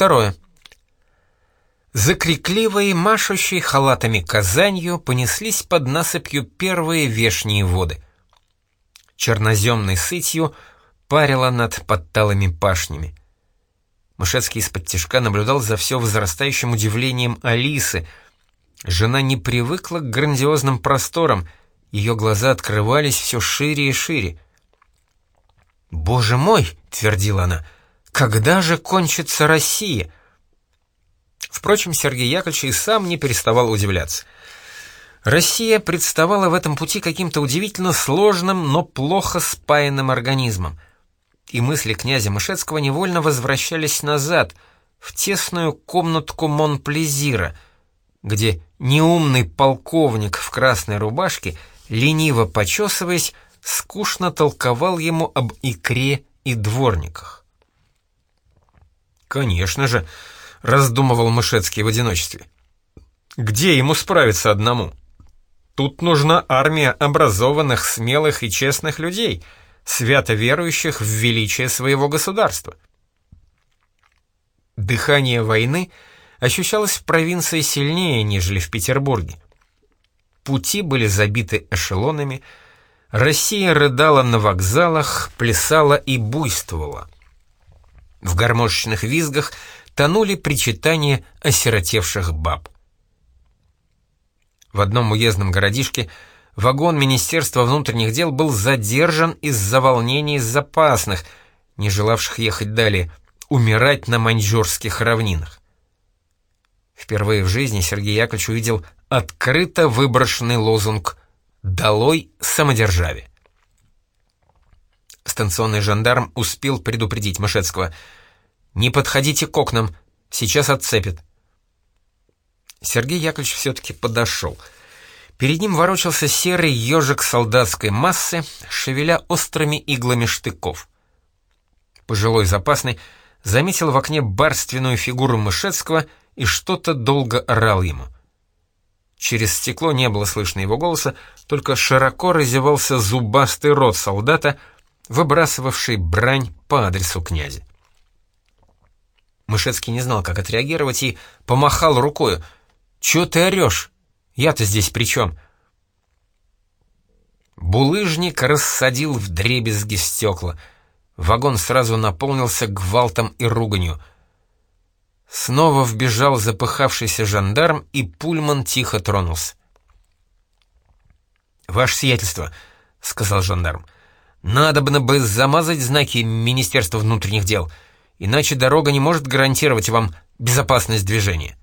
Второе. За крикливой, машущей халатами Казанью понеслись под насыпью первые вешние воды. Черноземной сытью парила над подталыми пашнями. Мышецкий из-под тишка наблюдал за все возрастающим удивлением Алисы. Жена не привыкла к грандиозным просторам, ее глаза открывались все шире и шире. «Боже мой!» — твердила она. «Когда же кончится Россия?» Впрочем, Сергей Яковлевич и сам не переставал удивляться. Россия представала в этом пути каким-то удивительно сложным, но плохо спаянным организмом. И мысли князя Мышецкого невольно возвращались назад, в тесную комнатку Монплезира, где неумный полковник в красной рубашке, лениво почесываясь, скучно толковал ему об икре и дворниках. «Конечно же», — раздумывал Мышецкий в одиночестве. «Где ему справиться одному? Тут нужна армия образованных, смелых и честных людей, свято верующих в величие своего государства». Дыхание войны ощущалось в провинции сильнее, нежели в Петербурге. Пути были забиты эшелонами, Россия рыдала на вокзалах, плясала и буйствовала. В гармошечных визгах тонули причитания осиротевших баб. В одном уездном городишке вагон Министерства внутренних дел был задержан из-за волнений запасных, не желавших ехать далее, умирать на маньчжурских равнинах. Впервые в жизни Сергей Яковлевич увидел открыто выброшенный лозунг «Долой самодержавие». Станционный жандарм успел предупредить Мышецкого. «Не подходите к окнам, сейчас отцепят». Сергей Яковлевич все-таки подошел. Перед ним ворочался серый ежик солдатской массы, шевеля острыми иглами штыков. Пожилой запасный заметил в окне барственную фигуру Мышецкого и что-то долго орал ему — Через стекло не было слышно его голоса, только широко разевался зубастый рот солдата, выбрасывавший брань по адресу князя. Мышецкий не знал, как отреагировать, и помахал рукою. «Чё ты орёшь? Я-то здесь при чем?» Булыжник рассадил в дребезги стекла. Вагон сразу наполнился гвалтом и руганью — Снова вбежал запыхавшийся жандарм, и Пульман тихо тронулся. «Ваше сиятельство», — сказал жандарм, — «надобно бы замазать знаки Министерства внутренних дел, иначе дорога не может гарантировать вам безопасность движения».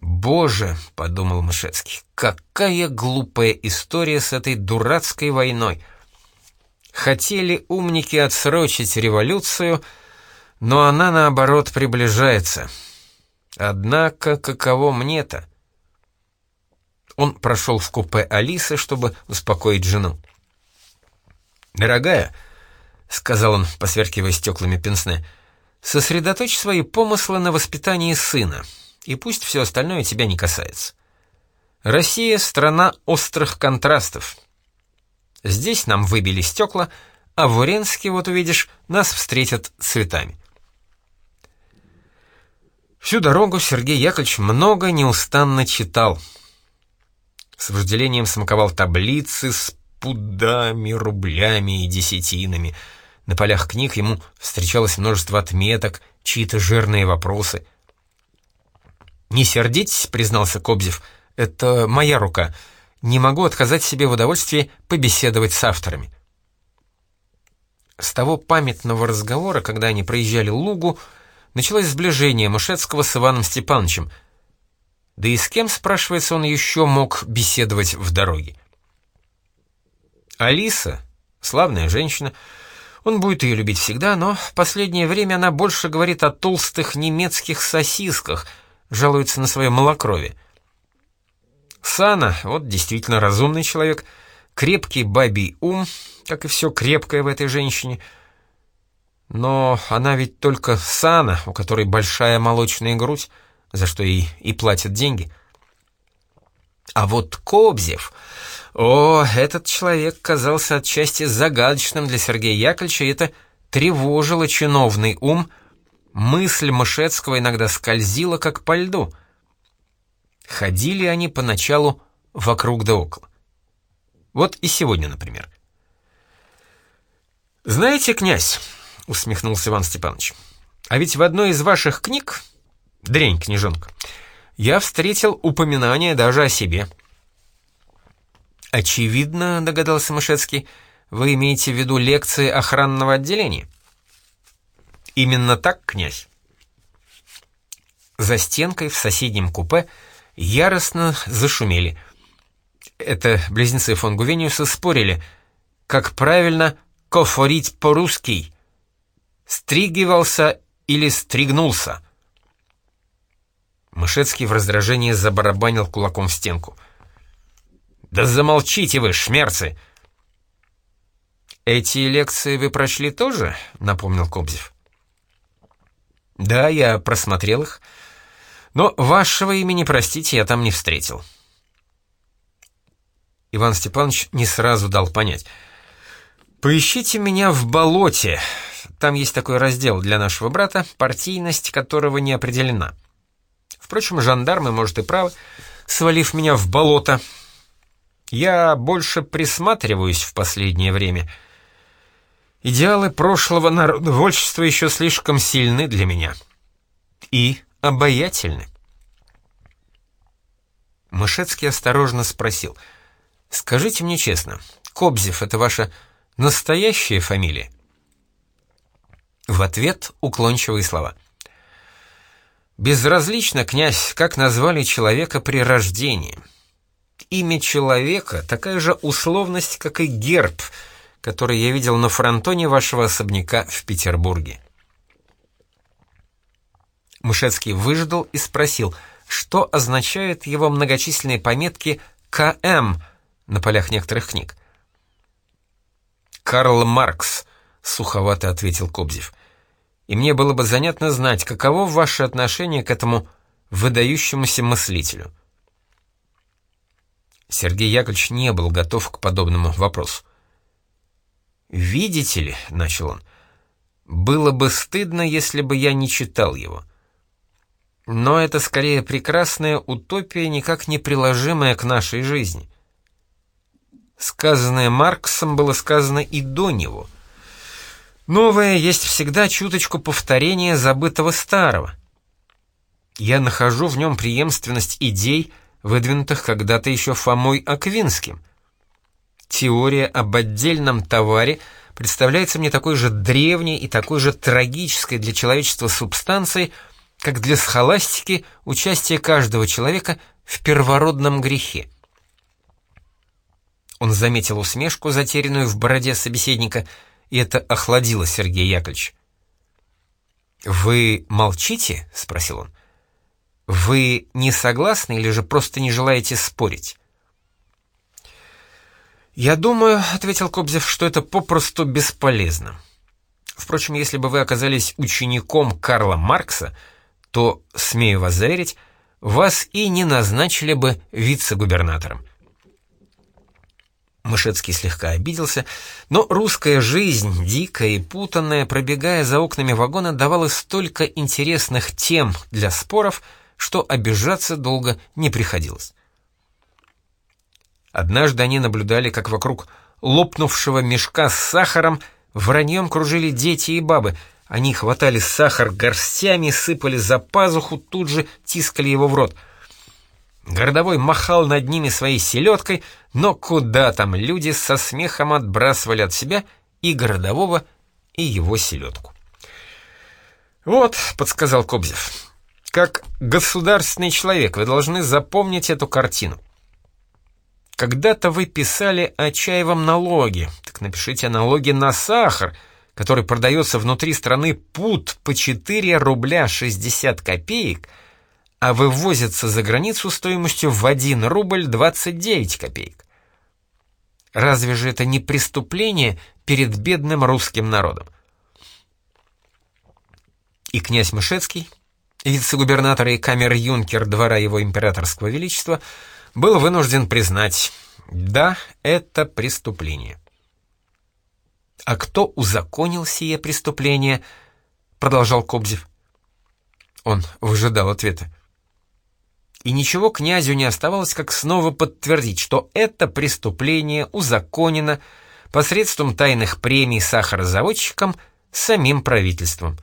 «Боже», — подумал Мышецкий, — «какая глупая история с этой дурацкой войной! Хотели умники отсрочить революцию, — но она, наоборот, приближается. Однако, каково мне-то? Он прошел в купе Алисы, чтобы успокоить жену. «Дорогая», — сказал он, посверкивая стеклами пенсне, — «сосредоточь свои помыслы на воспитании сына, и пусть все остальное тебя не касается. Россия — страна острых контрастов. Здесь нам выбили стекла, а в Уренске, вот увидишь, нас встретят цветами. Всю дорогу Сергей Яковлевич много неустанно читал. С вожделением смаковал таблицы с пудами, рублями и десятинами. На полях книг ему встречалось множество отметок, чьи-то жирные вопросы. «Не сердитесь», — признался Кобзев, — «это моя рука. Не могу отказать себе в удовольствии побеседовать с авторами». С того памятного разговора, когда они проезжали Лугу, началось сближение Мышецкого с Иваном Степановичем. Да и с кем, спрашивается, он еще мог беседовать в дороге? Алиса, славная женщина, он будет ее любить всегда, но в последнее время она больше говорит о толстых немецких сосисках, жалуется на свое малокровие. Сана, вот действительно разумный человек, крепкий бабий ум, как и все крепкое в этой женщине — но она ведь только Сана, у которой большая молочная грудь, за что ей и платят деньги. А вот Кобзев... О, этот человек казался отчасти загадочным для Сергея Яковлевича, это тревожило чиновный ум, мысль Мышецкого иногда скользила, как по льду. Ходили они поначалу вокруг да около. Вот и сегодня, например. «Знаете, князь», — усмехнулся Иван Степанович, — «а ведь в одной из ваших книг, дрень книжонка, я встретил упоминание даже о себе». «Очевидно», — догадался Мышецкий, — «вы имеете в виду лекции охранного отделения?» «Именно так, князь». За стенкой в соседнем купе яростно зашумели. Это близнецы фон Гувениуса спорили, как правильно кофорить по-русски. Стригивался или стригнулся. Мышецкий в раздражении забарабанил кулаком в стенку. «Да замолчите вы, шмерцы!» «Эти лекции вы прочли тоже?» — напомнил Кобзев. «Да, я просмотрел их, но вашего имени, простите, я там не встретил». Иван Степанович не сразу дал понять — «Поищите меня в болоте. Там есть такой раздел для нашего брата, партийность которого не определена. Впрочем, жандармы, может, и правы, свалив меня в болото. Я больше присматриваюсь в последнее время. Идеалы прошлого народовольчества еще слишком сильны для меня. И обаятельны». Мышецкий осторожно спросил. «Скажите мне честно, Кобзев — это ваша Настоящая фамилия?» В ответ уклончивые слова. «Безразлично, князь, как назвали человека при рождении. Имя человека — такая же условность, как и герб, который я видел на фронтоне вашего особняка в Петербурге». Мышецкий выждал и спросил, что означают его многочисленные пометки «КМ» на полях некоторых книг. «Карл Маркс», — суховато ответил Кобзев. «И мне было бы занятно знать, каково ваше отношение к этому выдающемуся мыслителю». Сергей Яковлевич не был готов к подобному вопросу. «Видите ли», — начал он, — «было бы стыдно, если бы я не читал его». Но это скорее прекрасная утопия, никак не приложимая к нашей жизни. Сказанное Марксом было сказано и до него. Новое есть всегда чуточку повторения забытого старого. Я нахожу в нем преемственность идей, выдвинутых когда-то еще Фомой Аквинским. Теория об отдельном товаре представляется мне такой же древней и такой же трагической для человечества субстанцией, как для схоластики участие каждого человека в первородном грехе. Он заметил усмешку, затерянную в бороде собеседника, и это охладило Сергея Яковлевича. «Вы молчите?» — спросил он. «Вы не согласны или же просто не желаете спорить?» «Я думаю», — ответил Кобзев, — «что это попросту бесполезно. Впрочем, если бы вы оказались учеником Карла Маркса, то, смею вас заверить, вас и не назначили бы вице-губернатором. Мышецкий слегка обиделся, но русская жизнь, дикая и путанная, пробегая за окнами вагона, давала столько интересных тем для споров, что обижаться долго не приходилось. Однажды они наблюдали, как вокруг лопнувшего мешка с сахаром враньем кружили дети и бабы. Они хватали сахар горстями, сыпали за пазуху, тут же тискали его в рот — Городовой махал над ними своей селедкой, но куда там, люди со смехом отбрасывали от себя и городового, и его селедку. «Вот», — подсказал Кобзев, — «как государственный человек вы должны запомнить эту картину. Когда-то вы писали о чаевом налоге, так напишите о налоге на сахар, который продается внутри страны пут по 4 рубля 60 копеек, — а вывозятся за границу стоимостью в 1 рубль 29 копеек. Разве же это не преступление перед бедным русским народом? И князь Мышецкий, вице-губернатор и камер-юнкер двора его императорского величества, был вынужден признать, да, это преступление. «А кто узаконил сие преступление?» — продолжал Кобзев. Он выжидал ответа. И ничего князю не оставалось, как снова подтвердить, что это преступление узаконено посредством тайных премий сахарозаводчикам самим правительством.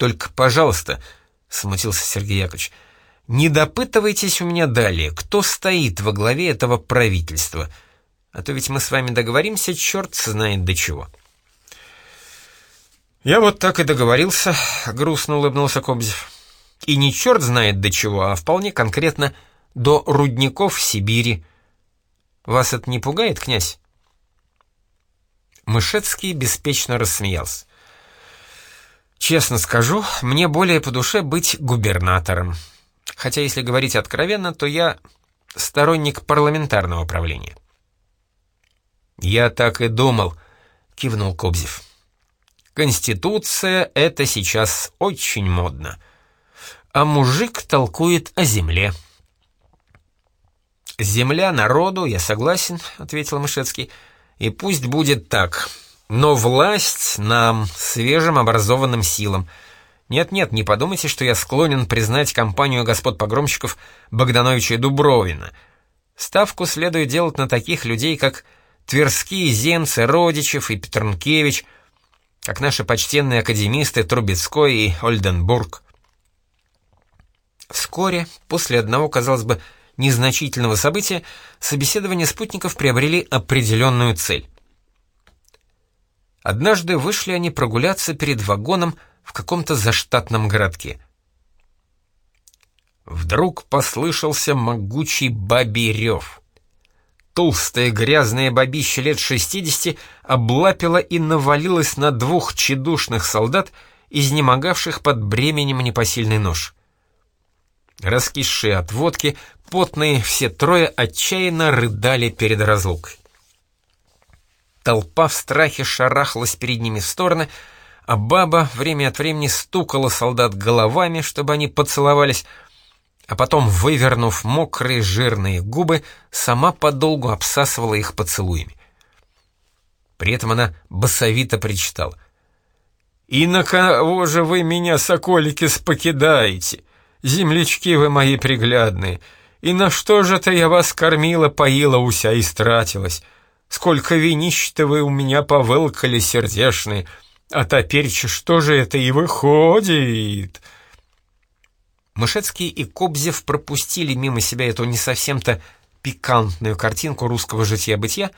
«Только, пожалуйста», — смутился Сергей Яковлевич, — «не допытывайтесь у меня далее, кто стоит во главе этого правительства, а то ведь мы с вами договоримся, черт знает до чего». «Я вот так и договорился», — грустно улыбнулся Кобзев. «И не черт знает до чего, а вполне конкретно до рудников Сибири. Вас это не пугает, князь?» Мышецкий беспечно рассмеялся. «Честно скажу, мне более по душе быть губернатором. Хотя, если говорить откровенно, то я сторонник парламентарного правления». «Я так и думал», — кивнул Кобзев. Конституция — это сейчас очень модно. А мужик толкует о земле. «Земля народу, я согласен», — ответил Мышецкий. «И пусть будет так. Но власть нам, свежим образованным силам. Нет-нет, не подумайте, что я склонен признать компанию господ погромщиков Богдановича и Дубровина. Ставку следует делать на таких людей, как Тверские земцы, Родичев и Петрункевич — как наши почтенные академисты Трубецкой и Ольденбург. Вскоре, после одного, казалось бы, незначительного события, собеседования спутников приобрели определенную цель. Однажды вышли они прогуляться перед вагоном в каком-то заштатном городке. Вдруг послышался могучий бабий рев. Толстое грязное бабище лет 60 облапило и навалилось на двух чедушных солдат, изнемогавших под бременем непосильный нож. Раскисшие от водки, потные все трое отчаянно рыдали перед разлукой. Толпа в страхе шарахалась перед ними в стороны, а баба время от времени стукала солдат головами, чтобы они поцеловались, а потом, вывернув мокрые жирные губы, сама подолгу обсасывала их поцелуями. При этом она басовито причитала. «И на кого же вы меня, соколики, спокидаете? Землячки вы мои приглядные! И на что же это я вас кормила, поила, уся и стратилась? Сколько винищ-то вы у меня повылкали сердешные! А теперь что же это и выходит?» Мышецкий и Кобзев пропустили мимо себя эту не совсем-то пикантную картинку русского жития-бытия,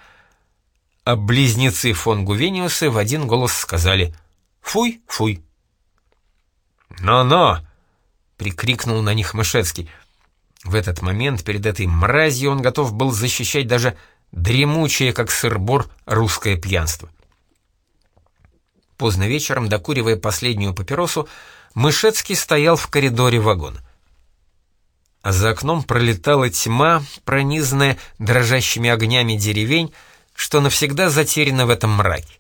а близнецы фон Гувениусы в один голос сказали «Фуй, фуй». «Но-но!» — прикрикнул на них Мышецкий. В этот момент перед этой мразью он готов был защищать даже дремучее, как сыр-бор, русское пьянство. Поздно вечером, докуривая последнюю папиросу, Мышецкий стоял в коридоре вагона. А за окном пролетала тьма, пронизанная дрожащими огнями деревень, что навсегда затеряна в этом мраке.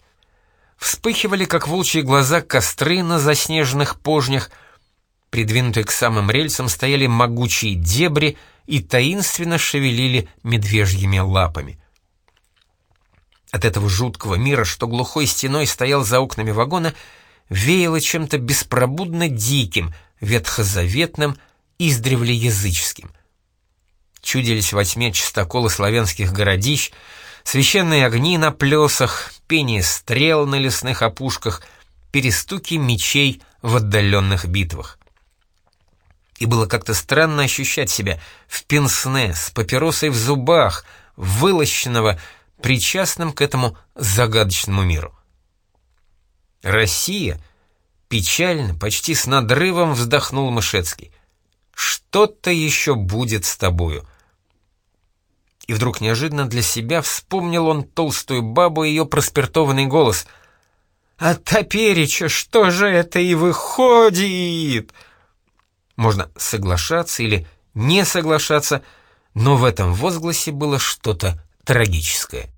Вспыхивали, как волчьи глаза, костры на заснеженных пожнях, придвинутые к самым рельсам стояли могучие дебри и таинственно шевелили медвежьими лапами. От этого жуткого мира, что глухой стеной стоял за окнами вагона, веяло чем-то беспробудно диким, ветхозаветным, издревле языческим. Чудились во тьме чистоколы славянских городищ, священные огни на плесах, пение стрел на лесных опушках, перестуки мечей в отдаленных битвах. И было как-то странно ощущать себя в пенсне, с папиросой в зубах, вылощенного, причастным к этому загадочному миру. Россия? Печально, почти с надрывом вздохнул Мышецкий. Что-то еще будет с тобою. И вдруг неожиданно для себя вспомнил он толстую бабу и ее проспиртованный голос. «А топереча, что же это и выходит?» Можно соглашаться или не соглашаться, но в этом возгласе было что-то трагическое.